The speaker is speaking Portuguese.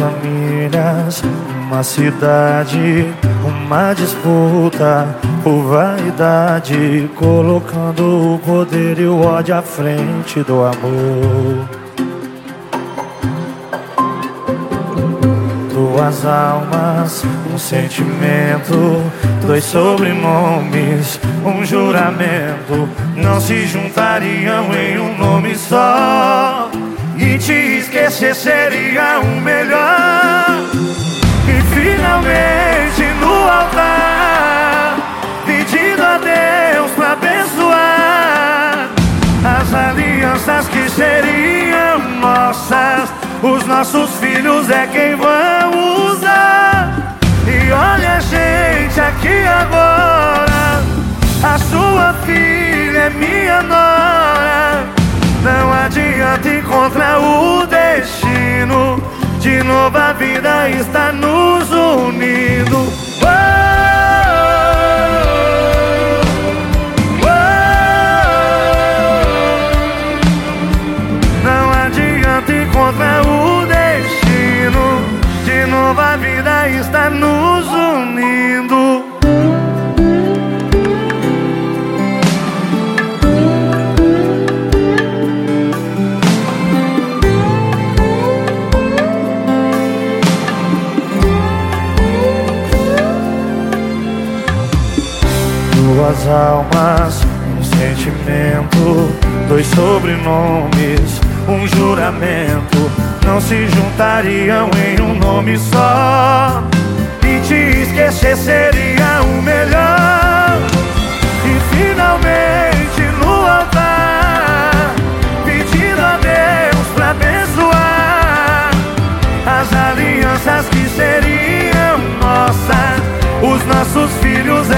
Famílias, uma cidade, uma disputa por vaidade, colocando o poder e o ódio à frente do amor. Duas almas, um sentimento, dois sobrenomes, um juramento, não se juntariam esquecer seria o melhor. E finalmente no altar Pedindo a Deus pra abençoar As alianças que seriam nossas. Os nossos filhos é quem vão usar. E olha a gente aqui agora A sua filha é minha nora De novo a vida está nos duas almas, um sentimento, dois sobrenomes, um juramento, não se juntariam em um nome só. E te esquecer seria o melhor. E finalmente no altar, pedindo a Deus pra abençoar as alianças que seriam nossas, os nossos filhos